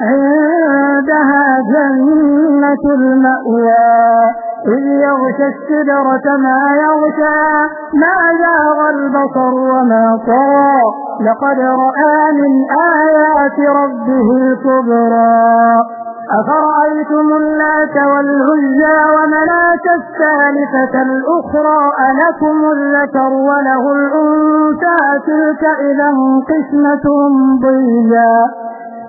عندها جنة المأوى إذ يغشى السدرة ما يغشى ما زاغ البصر وما طغى. لقد رأى من آيات ربه الكبرى أفرأيتم اللات والعزى ومناة الثالثة الأخرى ألكم الذكر وله الأنثى تلك إذا قسمة ضيزى.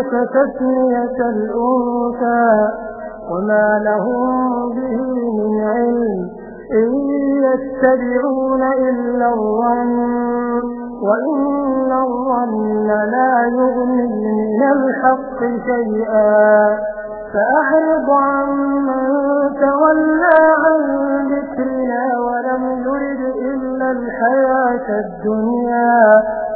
الملائكة تسمية الأنثى وما لهم به من علم إن يتبعون إلا الظن وإن الظن لا يغني من الحق شيئا فأعرض عمن تولى عن ذكرنا ولم يرد إلا الحياة الدنيا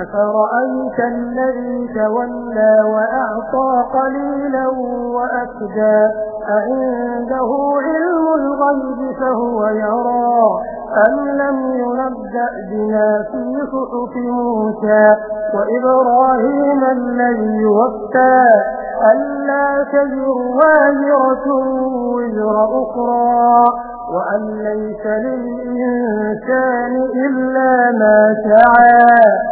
أفرأيت الذي تولى وأعطى قليلا وأكدى أعنده علم الغيب فهو يرى. أم لم ينبأ بما في صحف موسى؟ وإبراهيم الذي وفى ألا تزر وازرة وزر أخرى. وأن ليس للإنسان إلا ما سعى.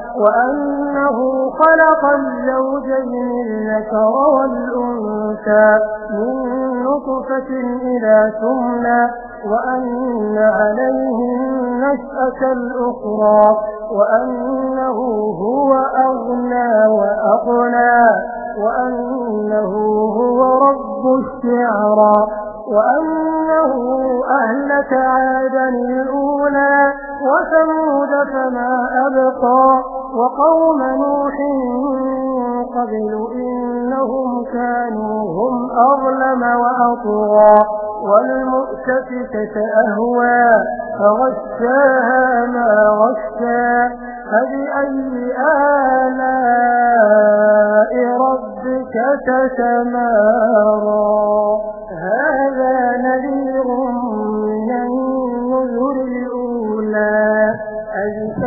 وأنه خلق الزوجين الذكر والأنثى من نطفة إلى ثمنى وأن عليه النشأة الأخرى وأنه هو أغنى وأقنى وأنه هو رب الشعرى. وأنه أهلك عادا الأولى وثمود فما أبقى وقوم نوح قبل إنهم كانوا هم أظلم وأطغى والمؤتفكة أهوى فغشاها ما غشا فبأي آلاء ربك تتمارى